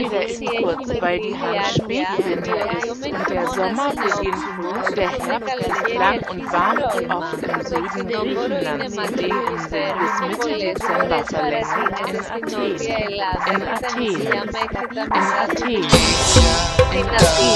wieder ist kurz, weil die Hand Spätwinter ist und der Sommer beginnt früh, der Herbst ist lang und warm und oft im Süden Griechenlands, in dem Inseln bis Mitte Dezember verlängert in Athen, in Athen, in Athen, in Athen.